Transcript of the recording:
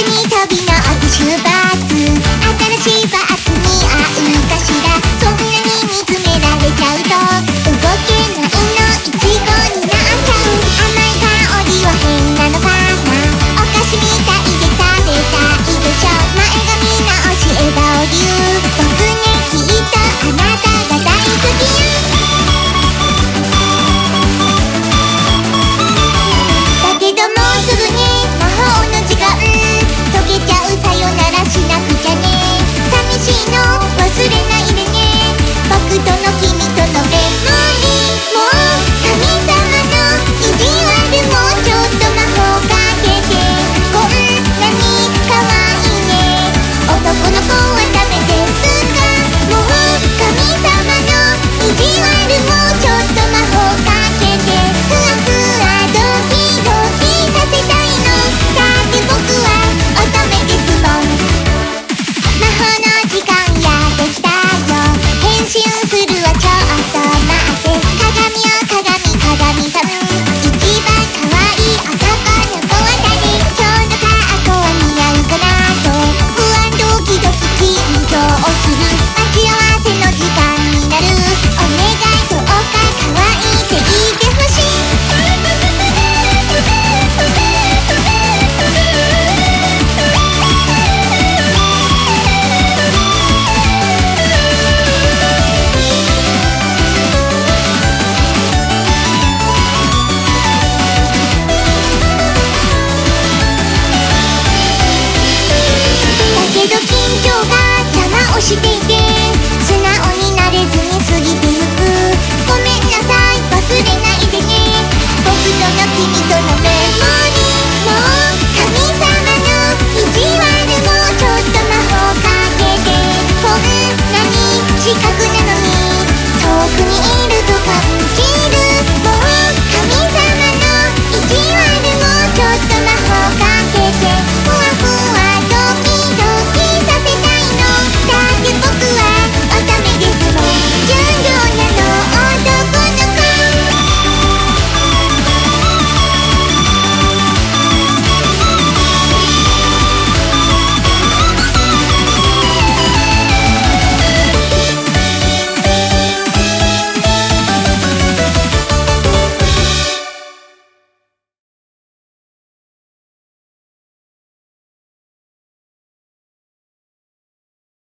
に旅してい